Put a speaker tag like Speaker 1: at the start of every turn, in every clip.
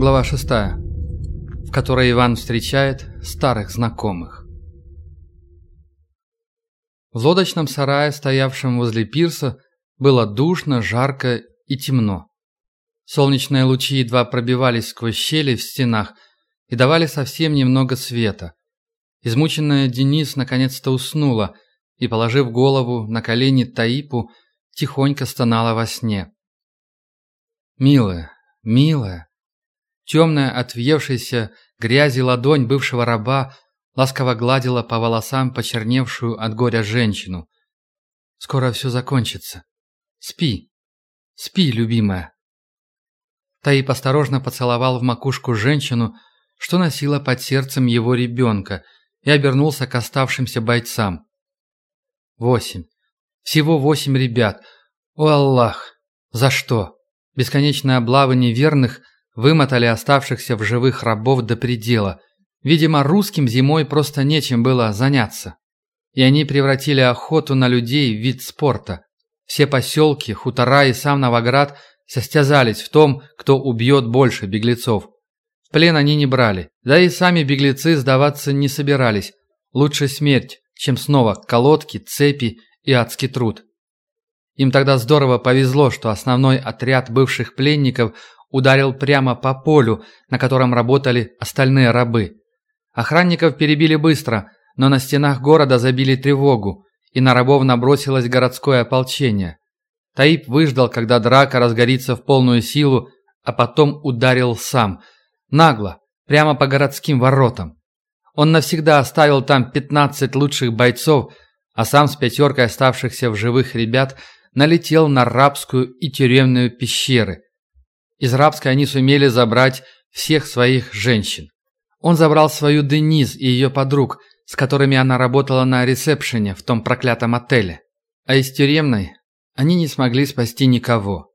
Speaker 1: Глава 6, в которой Иван встречает старых знакомых. В лодочном сарае, стоявшем возле пирса, было душно, жарко и темно. Солнечные лучи едва пробивались сквозь щели в стенах и давали совсем немного света. Измученная Денис наконец-то уснула и, положив голову на колени Таипу, тихонько стонала во сне. «Милая, милая!» Темная от въевшейся грязи ладонь бывшего раба ласково гладила по волосам почерневшую от горя женщину. «Скоро все закончится. Спи, спи, любимая». Таип осторожно поцеловал в макушку женщину, что носила под сердцем его ребенка, и обернулся к оставшимся бойцам. Восемь. Всего восемь ребят. О, Аллах! За что? Бесконечные облавы неверных – вымотали оставшихся в живых рабов до предела. Видимо, русским зимой просто нечем было заняться. И они превратили охоту на людей в вид спорта. Все поселки, хутора и сам Новоград состязались в том, кто убьет больше беглецов. В плен они не брали, да и сами беглецы сдаваться не собирались. Лучше смерть, чем снова колодки, цепи и адский труд. Им тогда здорово повезло, что основной отряд бывших пленников ударил прямо по полю, на котором работали остальные рабы. Охранников перебили быстро, но на стенах города забили тревогу, и на рабов набросилось городское ополчение. Таип выждал, когда драка разгорится в полную силу, а потом ударил сам. Нагло, прямо по городским воротам. Он навсегда оставил там 15 лучших бойцов, а сам с пятеркой оставшихся в живых ребят налетел на рабскую и тюремную пещеры – из рабской они сумели забрать всех своих женщин. Он забрал свою Денис и ее подруг, с которыми она работала на ресепшене в том проклятом отеле. А из тюремной они не смогли спасти никого.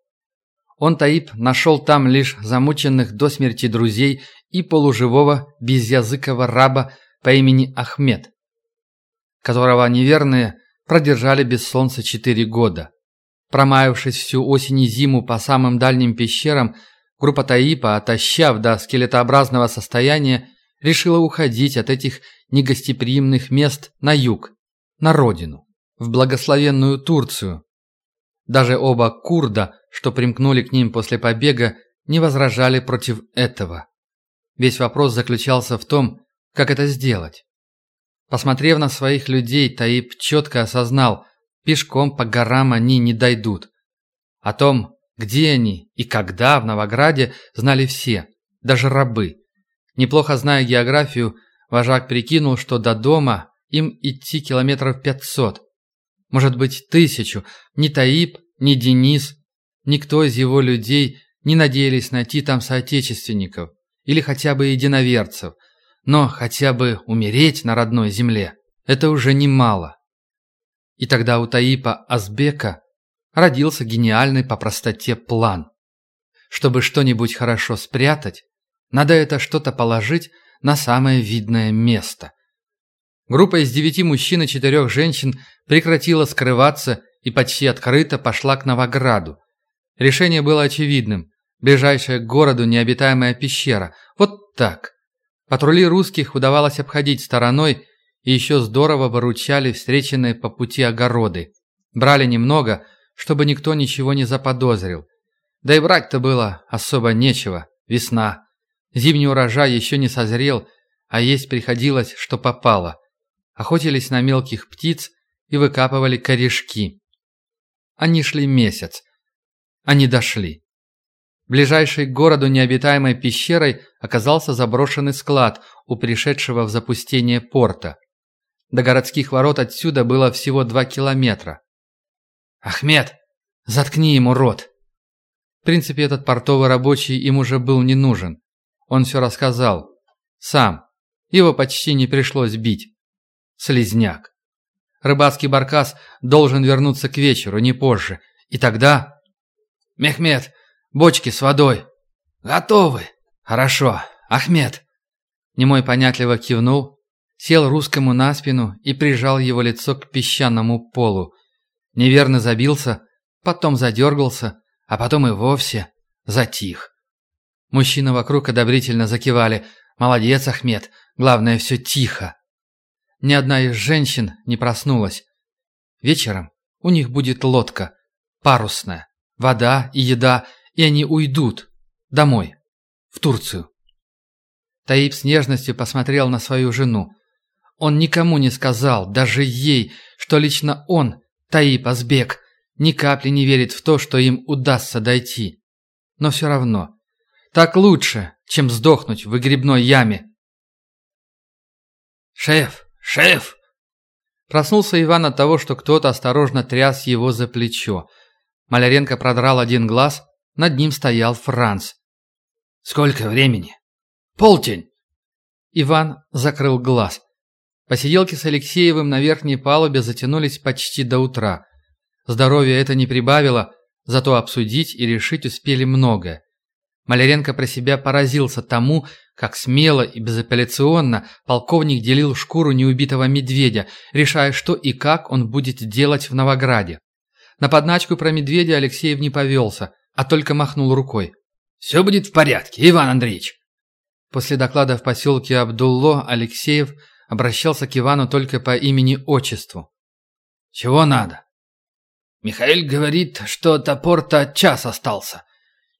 Speaker 1: Он, Таип, нашел там лишь замученных до смерти друзей и полуживого безязыкого раба по имени Ахмед, которого неверные продержали без солнца четыре года. Промаявшись всю осень и зиму по самым дальним пещерам, группа Таипа, отощав до скелетообразного состояния, решила уходить от этих негостеприимных мест на юг, на родину, в благословенную Турцию. Даже оба курда, что примкнули к ним после побега, не возражали против этого. Весь вопрос заключался в том, как это сделать. Посмотрев на своих людей, Таип четко осознал – Пешком по горам они не дойдут. О том, где они и когда в Новограде, знали все, даже рабы. Неплохо зная географию, вожак прикинул, что до дома им идти километров пятьсот. Может быть, тысячу. Ни Таиб, ни Денис, никто из его людей не надеялись найти там соотечественников или хотя бы единоверцев. Но хотя бы умереть на родной земле – это уже немало. И тогда у Таипа Азбека родился гениальный по простоте план. Чтобы что-нибудь хорошо спрятать, надо это что-то положить на самое видное место. Группа из девяти мужчин и четырех женщин прекратила скрываться и почти открыто пошла к Новограду. Решение было очевидным. Ближайшая к городу необитаемая пещера. Вот так. Патрули русских удавалось обходить стороной, и еще здорово выручали встреченные по пути огороды. Брали немного, чтобы никто ничего не заподозрил. Да и брать-то было особо нечего. Весна. Зимний урожай еще не созрел, а есть приходилось, что попало. Охотились на мелких птиц и выкапывали корешки. Они шли месяц. Они дошли. Ближайшей к городу необитаемой пещерой оказался заброшенный склад у пришедшего в запустение порта. До городских ворот отсюда было всего два километра. «Ахмед, заткни ему рот!» В принципе, этот портовый рабочий им уже был не нужен. Он все рассказал. Сам. Его почти не пришлось бить. Слизняк. Рыбацкий баркас должен вернуться к вечеру, не позже. И тогда... «Мехмед, бочки с водой!» «Готовы!» «Хорошо. Ахмед!» Немой понятливо кивнул, сел русскому на спину и прижал его лицо к песчаному полу. Неверно забился, потом задергался, а потом и вовсе затих. Мужчины вокруг одобрительно закивали. «Молодец, Ахмед. Главное, все тихо». Ни одна из женщин не проснулась. Вечером у них будет лодка, парусная, вода и еда, и они уйдут домой, в Турцию. Таиб с нежностью посмотрел на свою жену. Он никому не сказал, даже ей, что лично он, Таиб Азбек, ни капли не верит в то, что им удастся дойти. Но все равно, так лучше, чем сдохнуть в выгребной яме.
Speaker 2: «Шеф! Шеф!»
Speaker 1: Проснулся Иван от того, что кто-то осторожно тряс его за плечо. Маляренко продрал один глаз, над ним стоял Франц.
Speaker 2: «Сколько времени?» «Полтень!»
Speaker 1: Иван закрыл глаз. Посиделки с Алексеевым на верхней палубе затянулись почти до утра. Здоровья это не прибавило, зато обсудить и решить успели многое. Маляренко про себя поразился тому, как смело и безапелляционно полковник делил шкуру неубитого медведя, решая, что и как он будет делать в Новограде. На подначку про медведя Алексеев не повелся, а только махнул рукой.
Speaker 2: «Все будет в порядке, Иван Андреевич!»
Speaker 1: После доклада в поселке Абдулло Алексеев обращался к Ивану только по имени-отчеству.
Speaker 2: «Чего надо?» «Михаил говорит, что топор-то час остался».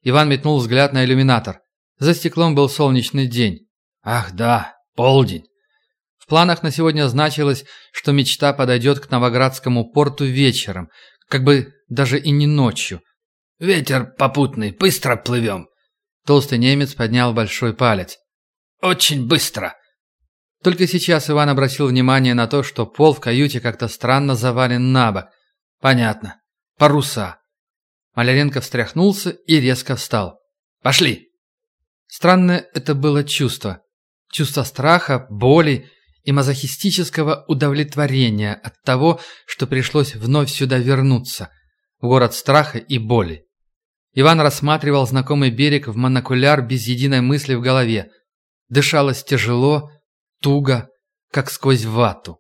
Speaker 1: Иван метнул взгляд на иллюминатор. За стеклом был солнечный день.
Speaker 2: «Ах да, полдень».
Speaker 1: В планах на сегодня значилось, что мечта подойдет к Новоградскому порту вечером, как бы даже и не ночью.
Speaker 2: «Ветер попутный, быстро плывем».
Speaker 1: Толстый немец поднял большой палец.
Speaker 2: «Очень быстро».
Speaker 1: Только сейчас Иван обратил внимание на то, что пол в каюте как-то странно завален на бок. Понятно. Паруса. Маляренко встряхнулся и резко встал. «Пошли!» Странное это было чувство. Чувство страха, боли и мазохистического удовлетворения от того, что пришлось вновь сюда вернуться, в город страха и боли. Иван рассматривал знакомый берег в монокуляр без единой мысли в голове. Дышалось тяжело, туго, как сквозь вату.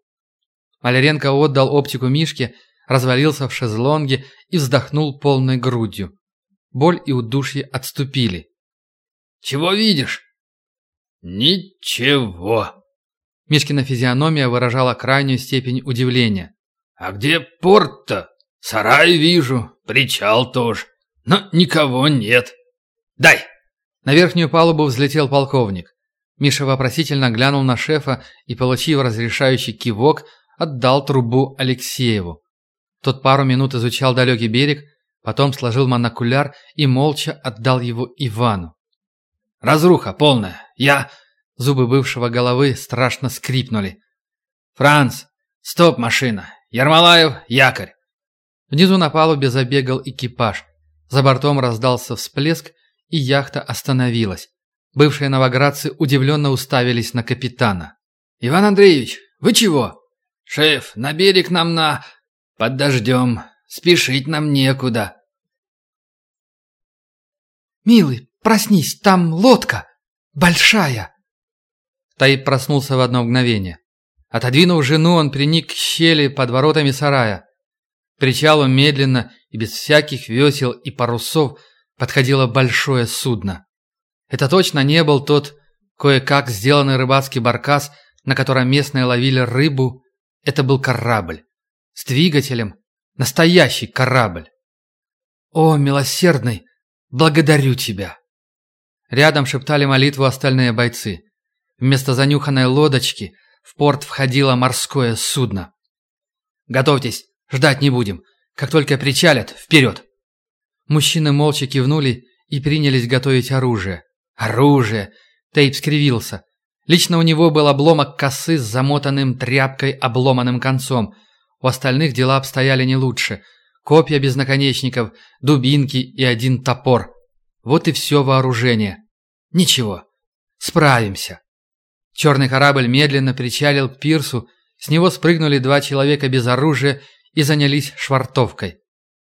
Speaker 1: Маляренко отдал оптику Мишке, развалился в шезлонге и вздохнул полной грудью. Боль и удушье отступили.
Speaker 2: «Чего видишь?» «Ничего».
Speaker 1: Мишкина физиономия выражала крайнюю степень удивления.
Speaker 2: «А где порт-то? Сарай вижу, причал тоже, но никого нет. Дай!»
Speaker 1: На верхнюю палубу взлетел полковник. Миша вопросительно глянул на шефа и, получив разрешающий кивок, отдал трубу Алексееву. Тот пару минут изучал далекий берег, потом сложил монокуляр и молча отдал его Ивану.
Speaker 2: «Разруха полная. Я...»
Speaker 1: Зубы бывшего головы страшно скрипнули.
Speaker 2: «Франц! Стоп, машина! Ермолаев, якорь!»
Speaker 1: Внизу на палубе забегал экипаж. За бортом раздался всплеск, и яхта остановилась. Бывшие новоградцы удивленно уставились на капитана.
Speaker 2: «Иван Андреевич, вы чего?» «Шеф, на берег нам на...» «Под дождем. Спешить нам некуда».
Speaker 3: «Милый, проснись, там лодка. Большая».
Speaker 1: Таиб проснулся в одно мгновение. Отодвинув жену, он приник к щели под воротами сарая. Причалу медленно и без всяких весел и парусов подходило большое судно. Это точно не был тот кое-как сделанный рыбацкий баркас, на котором местные ловили рыбу. Это был корабль. С двигателем. Настоящий корабль. «О, милосердный, благодарю тебя!» Рядом шептали молитву остальные бойцы. Вместо занюханной лодочки в порт входило морское судно. «Готовьтесь, ждать не будем. Как только причалят, вперед!» Мужчины молча кивнули и принялись готовить оружие. Оружие! Тейп скривился. Лично у него был обломок косы с замотанным тряпкой обломанным концом. У остальных дела обстояли не лучше. Копья без наконечников, дубинки и один топор. Вот и все вооружение. Ничего. Справимся. Черный корабль медленно причалил к пирсу, с него спрыгнули два человека без оружия и занялись швартовкой.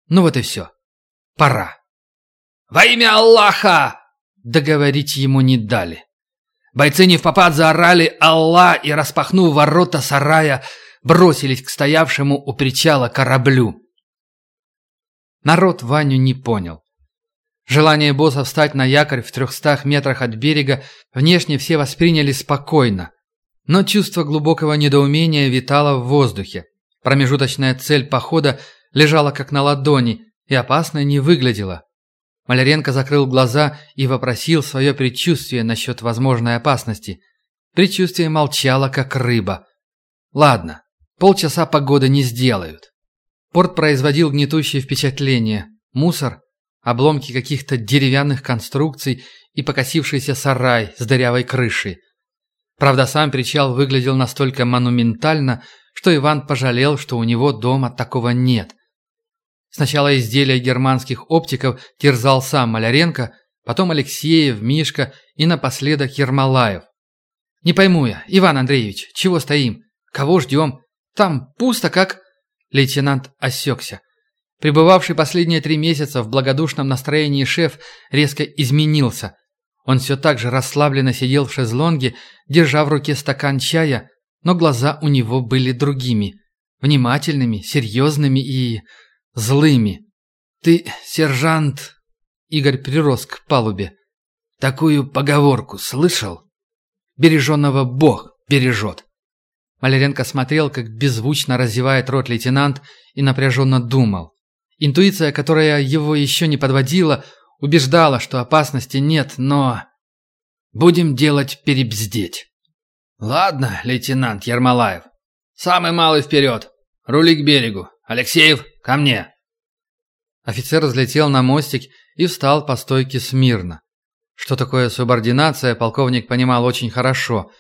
Speaker 1: Ну вот и все. Пора.
Speaker 2: «Во имя Аллаха!»
Speaker 1: Договорить ему не дали.
Speaker 2: Бойцы не в попад заорали «Аллах!» и, распахнув ворота сарая, бросились к стоявшему у причала кораблю.
Speaker 1: Народ Ваню не понял. Желание босса встать на якорь в трехстах метрах от берега внешне все восприняли спокойно. Но чувство глубокого недоумения витало в воздухе. Промежуточная цель похода лежала как на ладони и опасной не выглядела. Маляренко закрыл глаза и вопросил свое предчувствие насчет возможной опасности. Предчувствие молчало, как рыба. Ладно, полчаса погоды не сделают. Порт производил гнетущее впечатление. Мусор, обломки каких-то деревянных конструкций и покосившийся сарай с дырявой крышей. Правда, сам причал выглядел настолько монументально, что Иван пожалел, что у него дома такого нет. Сначала изделия германских оптиков терзал сам Маляренко, потом Алексеев, Мишка и напоследок Ермолаев. «Не пойму я, Иван Андреевич, чего стоим? Кого ждем? Там пусто как...» Лейтенант осекся. Пребывавший последние три месяца в благодушном настроении шеф резко изменился. Он все так же расслабленно сидел в шезлонге, держа в руке стакан чая, но глаза у него были другими. Внимательными, серьезными и... злыми. «Ты, сержант...» Игорь прирос к палубе. «Такую поговорку слышал? Береженного Бог бережет». Маляренко смотрел, как беззвучно разевает рот лейтенант и напряженно думал. Интуиция, которая его еще не подводила, убеждала, что опасности нет, но... Будем делать перебздеть. Ладно, лейтенант Ермолаев. Самый малый вперед. Рули к берегу. Алексеев, ко мне. Офицер взлетел на мостик и встал по стойке смирно. Что такое субординация, полковник понимал очень хорошо.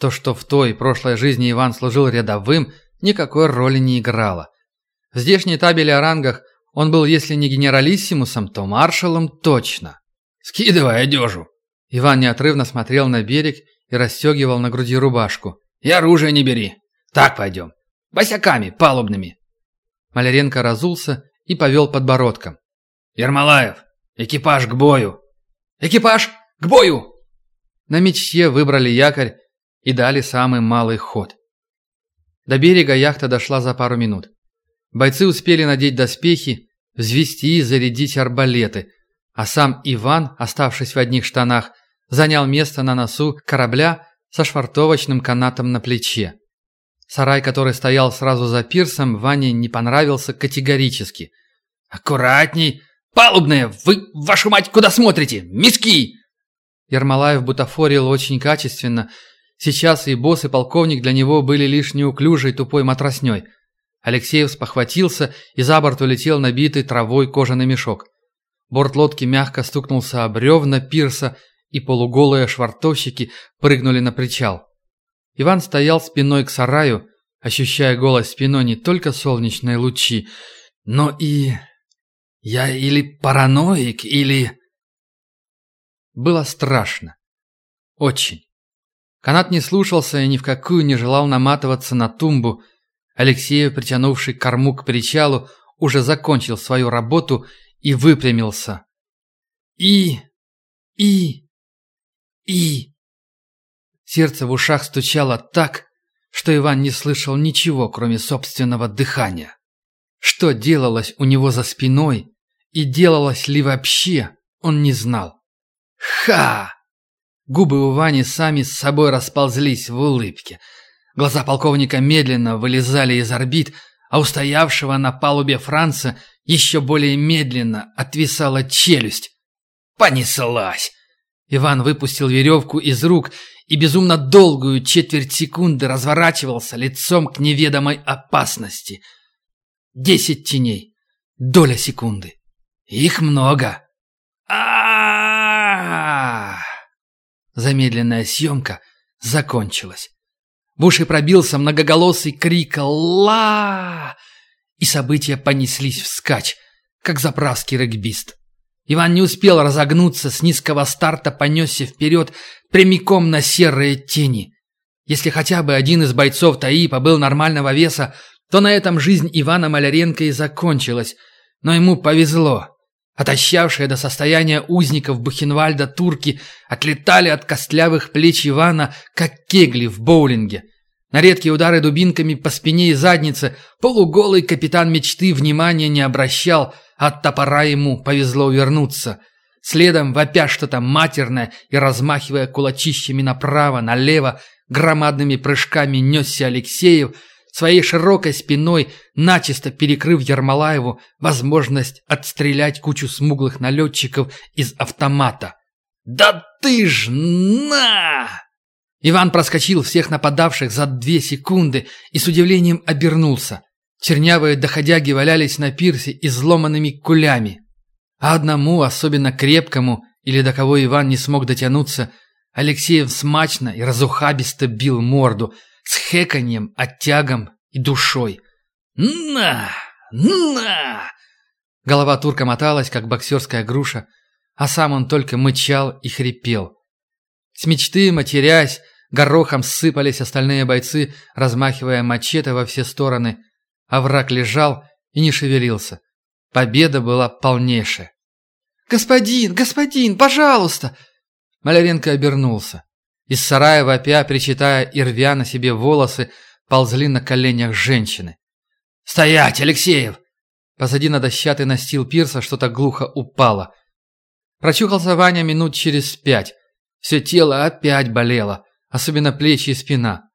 Speaker 1: То, что в той прошлой жизни Иван служил рядовым, никакой роли не играло. В здешней табели о рангах он был, если не генералиссимусом, то маршалом точно. «Скидывай одежу!» Иван неотрывно смотрел на берег и расстегивал на груди рубашку. «И оружие не бери. Так пойдем. Босяками, палубными». Маляренко разулся и повел подбородком. «Ермолаев, экипаж к бою!» «Экипаж к бою!» На мечте выбрали якорь и дали самый малый ход. До берега яхта дошла за пару минут. Бойцы успели надеть доспехи, взвести и зарядить арбалеты, а сам Иван, оставшись в одних штанах, занял место на носу корабля со швартовочным канатом на плече. Сарай, который стоял сразу за пирсом, Ване не понравился категорически. «Аккуратней! Палубные! Вы, вашу мать, куда смотрите? Миски!» Ермолаев бутафорил очень качественно. Сейчас и босс, и полковник для него были лишь неуклюжей тупой матросней – Алексеев спохватился и за борт улетел набитый травой кожаный мешок. Борт лодки мягко стукнулся об бревна пирса, и полуголые швартовщики прыгнули на причал. Иван стоял спиной к сараю, ощущая голой спиной не только солнечные лучи, но и... Я или параноик, или... Было страшно. Очень. Канат не слушался и ни в какую не желал наматываться на тумбу, Алексеев, притянувший корму к причалу, уже закончил свою работу и выпрямился. И... и... и... Сердце в ушах стучало так, что Иван не слышал ничего, кроме собственного дыхания. Что делалось у него за спиной и делалось ли вообще, он не знал. Ха! Губы у Вани сами с собой расползлись в улыбке – Глаза полковника медленно вылезали из орбит, а у стоявшего на палубе Франца еще более медленно отвисала челюсть. Понеслась! Иван выпустил веревку из рук и безумно долгую четверть секунды разворачивался лицом к неведомой опасности. Десять теней. Доля секунды. Их много. а Замедленная съемка закончилась. В уши пробился многоголосый крик «Ла!» И события понеслись вскачь, как заправский регбист. Иван не успел разогнуться, с низкого старта понесся вперед прямиком на серые тени. Если хотя бы один из бойцов ТАИПа был нормального веса, то на этом жизнь Ивана Маляренко и закончилась. Но ему повезло. Отощавшие до состояния узников Бухенвальда турки отлетали от костлявых плеч Ивана, как кегли в боулинге. На редкие удары дубинками по спине и заднице полуголый капитан мечты внимания не обращал, от топора ему повезло увернуться. Следом, вопя что-то матерное и размахивая кулачищами направо, налево, громадными прыжками несся Алексеев, своей широкой спиной, начисто перекрыв Ермолаеву возможность отстрелять кучу смуглых налетчиков из автомата. «Да ты ж на!» Иван проскочил всех нападавших за две секунды и с удивлением обернулся. Чернявые доходяги валялись на пирсе изломанными кулями. А одному, особенно крепкому, или до кого Иван не смог дотянуться, Алексеев смачно и разухабисто бил морду, с хэканьем, оттягом и душой. «На! На!» Голова турка моталась, как боксерская груша, а сам он только мычал и хрипел. С мечты, матерясь, горохом сыпались остальные бойцы, размахивая мачете во все стороны, а враг лежал и не шевелился. Победа была полнейшая.
Speaker 3: «Господин, господин, пожалуйста!»
Speaker 1: Маляренко обернулся. Из сарая вопя, причитая и рвя на себе волосы, ползли на коленях женщины. «Стоять, Алексеев!» Позади на дощатый настил пирса что-то глухо упало. Прочухался Ваня минут через пять. Все тело опять болело, особенно плечи и спина.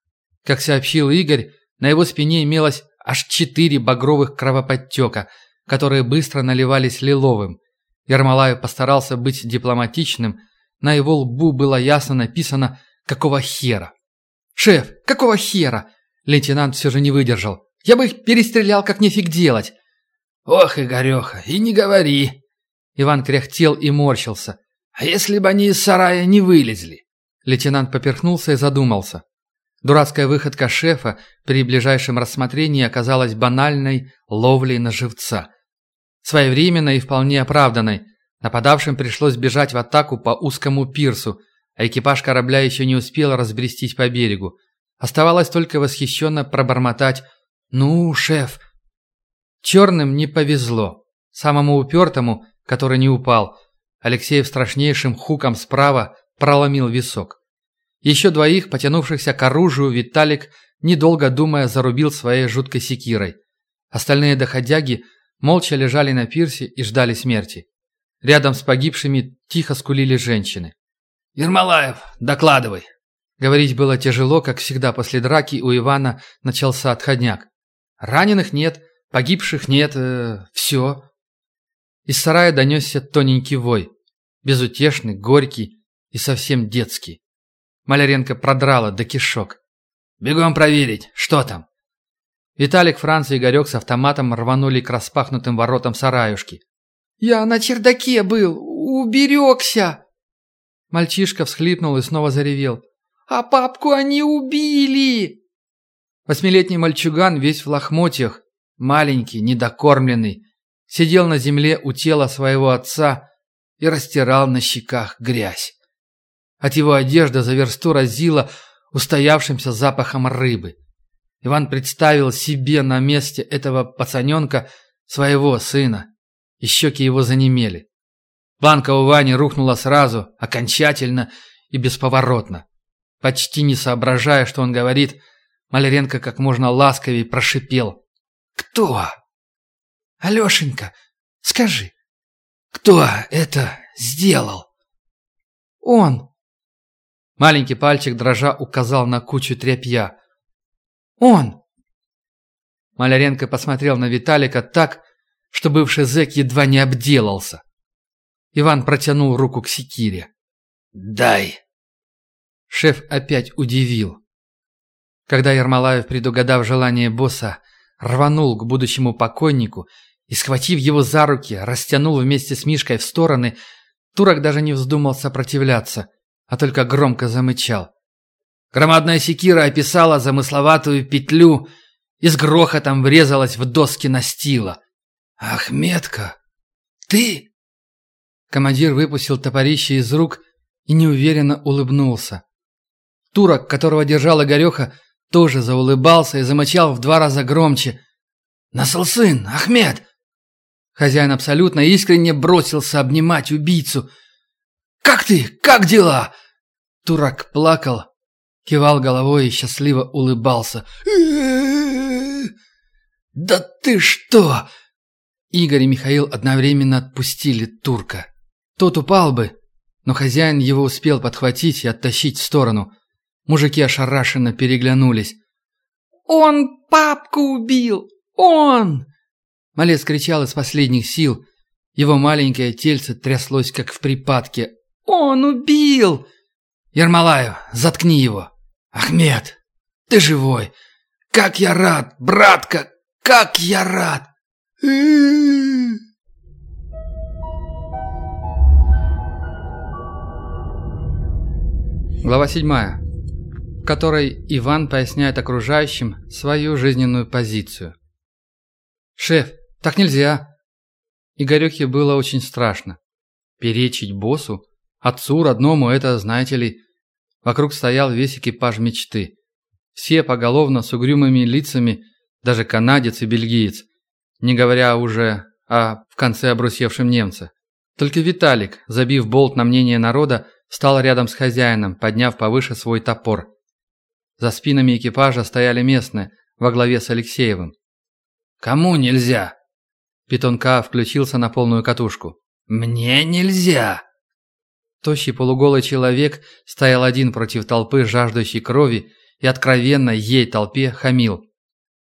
Speaker 1: Как сообщил Игорь, на его спине имелось аж четыре багровых кровоподтека, которые быстро наливались лиловым. Ермолаев постарался быть дипломатичным, на его лбу было ясно написано «Какого хера?». «Шеф, какого хера?» Лейтенант все же не выдержал. «Я бы их перестрелял, как нефиг делать».
Speaker 2: «Ох, Игореха, и не говори!»
Speaker 1: Иван кряхтел и морщился.
Speaker 2: «А если бы они из сарая не вылезли?»
Speaker 1: Лейтенант поперхнулся и задумался. Дурацкая выходка шефа при ближайшем рассмотрении оказалась банальной ловлей на живца. Своевременной и вполне оправданной. Нападавшим пришлось бежать в атаку по узкому пирсу, а экипаж корабля еще не успел разбрестись по берегу. Оставалось только восхищенно пробормотать «Ну, шеф!». Черным не повезло. Самому упертому, который не упал, Алексеев страшнейшим хуком справа проломил висок. Еще двоих, потянувшихся к оружию, Виталик, недолго думая, зарубил своей жуткой секирой. Остальные доходяги – молча лежали на пирсе и ждали смерти. Рядом с погибшими тихо скулили женщины.
Speaker 2: «Ермолаев, докладывай!»
Speaker 1: Говорить было тяжело, как всегда после драки у Ивана начался отходняк. Раненых нет, погибших нет, э, все. Из сарая донесся тоненький вой, безутешный, горький и совсем детский. Маляренко продрала до кишок.
Speaker 2: «Бегом проверить, что там?»
Speaker 1: Виталик, Франц и Игорек с автоматом рванули к распахнутым воротам сараюшки.
Speaker 3: «Я на чердаке был, уберегся!»
Speaker 1: Мальчишка всхлипнул и снова заревел.
Speaker 3: «А папку они убили!»
Speaker 1: Восьмилетний мальчуган весь в лохмотьях, маленький, недокормленный, сидел на земле у тела своего отца и растирал на щеках грязь. От его одежды за версту разило устоявшимся запахом рыбы. Иван представил себе на месте этого пацаненка своего сына, и щеки его занемели. Банка у Вани рухнула сразу, окончательно и бесповоротно. Почти не соображая, что он говорит, Маляренко как можно ласковее прошипел.
Speaker 3: «Кто? Алешенька, скажи,
Speaker 2: кто это сделал?»
Speaker 3: «Он!»
Speaker 1: Маленький пальчик дрожа указал на кучу тряпья.
Speaker 3: Он!»
Speaker 1: Маляренко посмотрел на Виталика так, что бывший зэк едва не обделался. Иван протянул руку к секире.
Speaker 2: «Дай!»
Speaker 1: Шеф опять удивил. Когда Ермолаев, предугадав желание босса, рванул к будущему покойнику и, схватив его за руки, растянул вместе с Мишкой в стороны, Турок даже не вздумал сопротивляться, а только громко замычал. Громадная секира описала замысловатую петлю и с грохотом врезалась в доски настила.
Speaker 2: «Ахметка, ты?»
Speaker 1: Командир выпустил топорище из рук и неуверенно улыбнулся. Турок, которого держал Игореха, тоже заулыбался и замычал в два раза громче.
Speaker 2: «Насылсын, Ахмед!»
Speaker 1: Хозяин абсолютно искренне бросился обнимать убийцу.
Speaker 2: «Как ты? Как дела?»
Speaker 1: Турок плакал, кивал головой и счастливо улыбался.
Speaker 2: «Да ты что!»
Speaker 1: Игорь и Михаил одновременно отпустили турка. Тот упал бы, но хозяин его успел подхватить и оттащить в сторону. Мужики ошарашенно переглянулись.
Speaker 3: «Он папку убил! Он!»
Speaker 1: Малец кричал из последних сил. Его маленькое тельце тряслось, как в припадке.
Speaker 3: «Он убил!»
Speaker 1: «Ермолаев, заткни его!» «Ахмед, ты живой! Как я рад, братка! Как я рад!» Глава седьмая которой Иван поясняет окружающим свою жизненную позицию. «Шеф, так нельзя!» Игорюхе было очень страшно. Перечить боссу, отцу родному, это, знаете ли, вокруг стоял весь экипаж мечты. Все поголовно с угрюмыми лицами, даже канадец и бельгиец, не говоря уже о в конце обрусевшем немце. Только Виталик, забив болт на мнение народа, стал рядом с хозяином, подняв повыше свой топор. За спинами экипажа стояли местные, во главе с Алексеевым.
Speaker 2: «Кому нельзя?»
Speaker 1: Питонка включился на полную катушку.
Speaker 2: «Мне нельзя!»
Speaker 1: Тощий полуголый человек стоял один против толпы, жаждущей крови, и откровенно ей толпе хамил.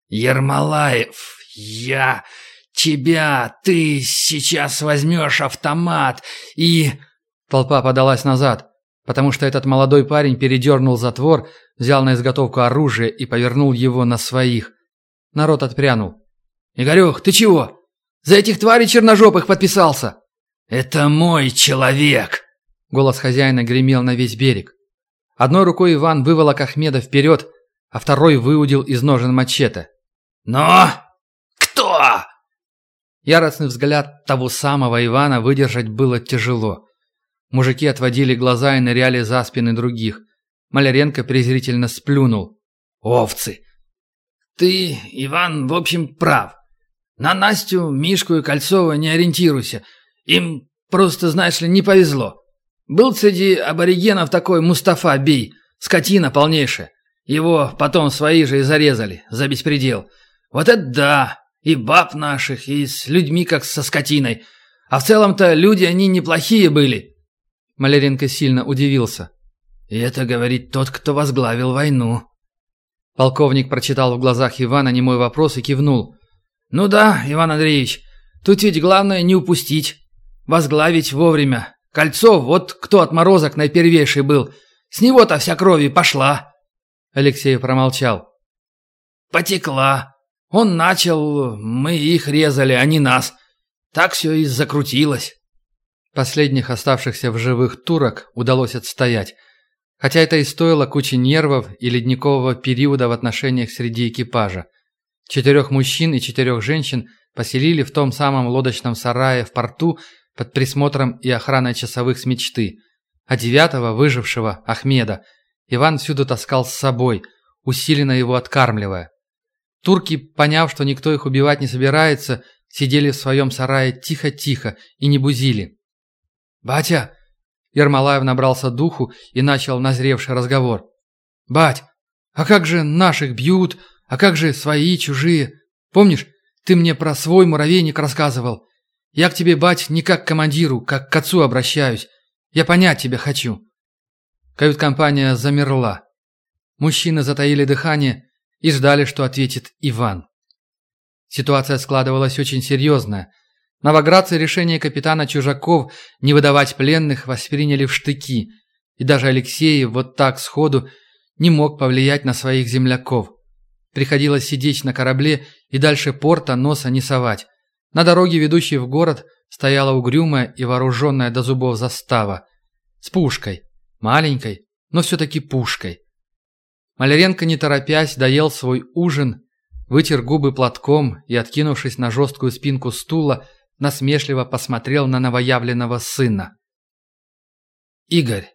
Speaker 2: «Ермолаев, я... тебя... ты сейчас возьмешь автомат и...»
Speaker 1: Толпа подалась назад потому что этот молодой парень передернул затвор, взял на изготовку оружие и повернул его на своих. Народ отпрянул.
Speaker 3: «Игорёх, ты чего? За этих тварей черножопых подписался!»
Speaker 2: «Это мой человек!»
Speaker 1: Голос хозяина гремел на весь берег. Одной рукой Иван выволок Ахмеда вперед, а второй выудил из ножен мачете.
Speaker 2: «Но! Кто?»
Speaker 1: Яростный взгляд того самого Ивана выдержать было тяжело. Мужики отводили глаза и ныряли за спины других. Маляренко презрительно сплюнул.
Speaker 2: «Овцы! Ты, Иван, в общем, прав. На Настю, Мишку и Кольцова не ориентируйся. Им просто, знаешь ли, не повезло. Был среди аборигенов такой Мустафа Бей, скотина полнейшая. Его потом свои же и зарезали за беспредел. Вот это да! И баб наших, и с людьми как со скотиной. А в целом-то люди они неплохие были.
Speaker 1: Маляренко сильно удивился.
Speaker 2: «И это говорит тот, кто возглавил войну».
Speaker 1: Полковник прочитал в глазах Ивана немой вопрос и кивнул.
Speaker 2: «Ну да, Иван Андреевич, тут ведь главное не упустить. Возглавить вовремя. Кольцо, вот кто отморозок наипервейший был. С него-то вся кровь пошла».
Speaker 1: Алексей промолчал.
Speaker 2: «Потекла. Он начал, мы их резали, а не нас. Так все и закрутилось».
Speaker 1: Последних оставшихся в живых турок удалось отстоять, хотя это и стоило кучи нервов и ледникового периода в отношениях среди экипажа. Четырех мужчин и четырех женщин поселили в том самом лодочном сарае в порту под присмотром и охраной часовых с мечты, а девятого, выжившего, Ахмеда, Иван всюду таскал с собой, усиленно его откармливая. Турки, поняв, что никто их убивать не собирается, сидели в своем сарае тихо-тихо и не бузили.
Speaker 3: «Батя!»
Speaker 1: Ермолаев набрался духу и начал назревший разговор.
Speaker 3: «Бать, а как же наших бьют? А как же свои, чужие? Помнишь, ты мне про свой муравейник рассказывал? Я к тебе, бать, не как к командиру, как к отцу обращаюсь. Я понять тебя хочу».
Speaker 1: Кают-компания замерла. Мужчины затаили дыхание и ждали, что ответит Иван. Ситуация складывалась очень серьезная – Новоградцы решение капитана Чужаков не выдавать пленных восприняли в штыки, и даже Алексей вот так сходу не мог повлиять на своих земляков. Приходилось сидеть на корабле и дальше порта носа не совать. На дороге, ведущей в город, стояла угрюмая и вооруженная до зубов застава. С пушкой. Маленькой, но все-таки пушкой. Маляренко, не торопясь, доел свой ужин, вытер губы платком и, откинувшись на жесткую спинку стула, насмешливо посмотрел на новоявленного сына. «Игорь,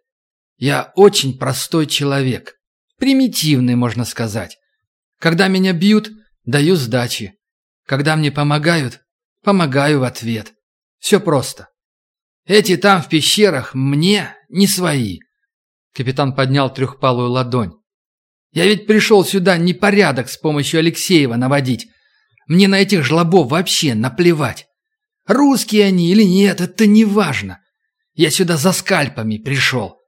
Speaker 1: я очень простой человек. Примитивный, можно сказать. Когда меня бьют, даю сдачи. Когда мне помогают, помогаю в ответ. Все просто. Эти там в пещерах мне не свои». Капитан поднял трехпалую ладонь. «Я ведь пришел сюда не порядок с помощью Алексеева наводить. Мне на этих жлобов вообще наплевать. Русские они или нет, это не важно.
Speaker 2: Я сюда за скальпами пришел.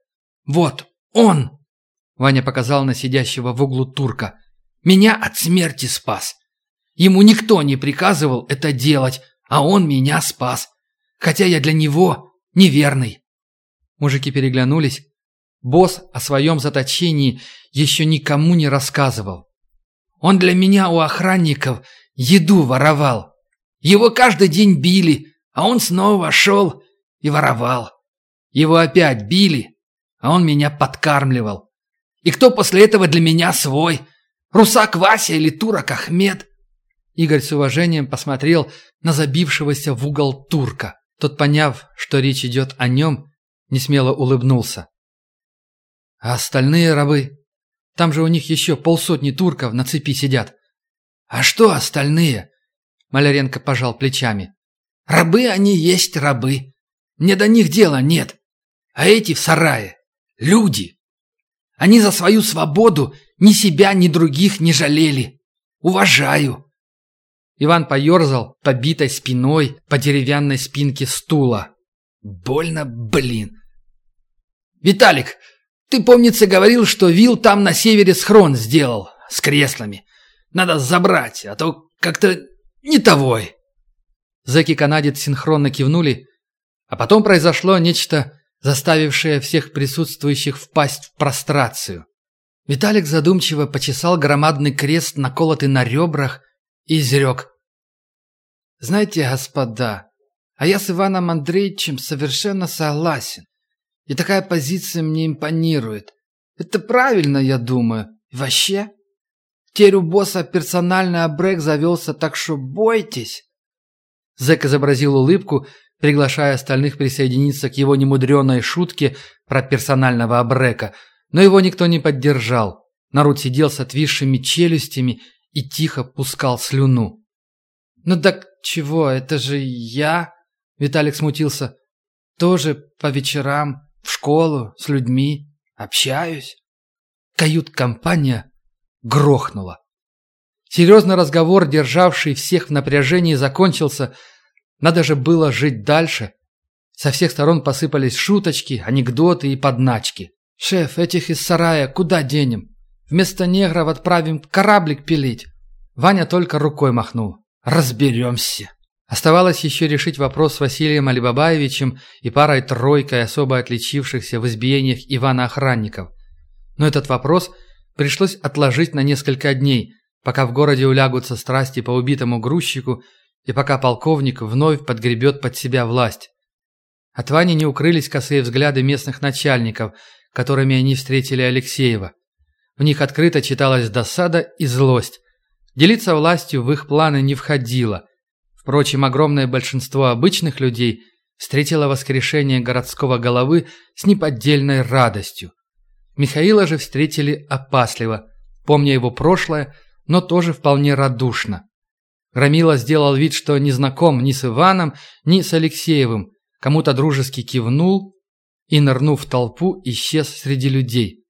Speaker 2: Вот он!» Ваня показал на сидящего в углу турка. «Меня от смерти спас. Ему никто не приказывал это делать, а он меня спас. Хотя я для него неверный».
Speaker 1: Мужики переглянулись. Босс о своем заточении еще никому не рассказывал.
Speaker 2: «Он для меня у охранников еду воровал. Его каждый день били, а он снова шел и воровал. Его опять били, а он меня подкармливал. И кто после этого для меня свой? Русак Вася или Турок Ахмед?»
Speaker 1: Игорь с уважением посмотрел на забившегося в угол турка. Тот, поняв, что речь идет о нем, несмело улыбнулся. «А остальные рабы? Там же у них еще полсотни турков на цепи сидят».
Speaker 2: «А что остальные?» Маляренко пожал плечами. «Рабы они есть рабы. Мне до них дела нет. А эти в сарае. Люди. Они за свою свободу ни себя, ни других не жалели. Уважаю.
Speaker 1: Иван поерзал побитой спиной по деревянной спинке стула.
Speaker 2: Больно, блин. Виталик, ты, помнится, говорил, что Вил там на севере схрон сделал с креслами. Надо забрать, а то как-то не тогой.
Speaker 1: Зэки-канадец синхронно кивнули, а потом произошло нечто заставившее всех присутствующих впасть в прострацию. Виталик задумчиво почесал громадный крест, наколотый на ребрах, и изрек. «Знаете, господа, а я с Иваном Андреевичем совершенно согласен. И такая позиция мне импонирует. Это правильно, я думаю. И вообще, теперь у босса персональный обрек завелся, так что бойтесь». Зэк изобразил улыбку, приглашая остальных присоединиться к его немудреной шутке про персонального абрека, но его никто не поддержал. Народ сидел с отвисшими челюстями и тихо пускал слюну. «Ну так чего, это же я?» Виталик смутился. «Тоже по вечерам в школу с людьми общаюсь». Кают-компания грохнула. Серьезный разговор, державший всех в напряжении, закончился – надо же было жить дальше. Со всех сторон посыпались шуточки, анекдоты и подначки. «Шеф, этих из сарая куда денем? Вместо негров отправим кораблик пилить». Ваня только рукой махнул. «Разберемся». Оставалось еще решить вопрос с Василием Алибабаевичем и парой-тройкой особо отличившихся в избиениях Ивана охранников. Но этот вопрос пришлось отложить на несколько дней, пока в городе улягутся страсти по убитому грузчику и пока полковник вновь подгребет под себя власть. От Вани не укрылись косые взгляды местных начальников, которыми они встретили Алексеева. В них открыто читалась досада и злость. Делиться властью в их планы не входило. Впрочем, огромное большинство обычных людей встретило воскрешение городского головы с неподдельной радостью. Михаила же встретили опасливо, помня его прошлое, но тоже вполне радушно. Громила сделал вид, что не знаком ни с Иваном, ни с Алексеевым, кому-то дружески кивнул и, нырнув в толпу, исчез среди людей.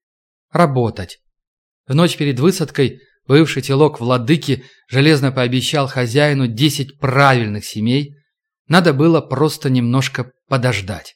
Speaker 1: Работать. В ночь перед высадкой бывший телок владыки железно пообещал хозяину десять правильных семей, надо было просто немножко подождать.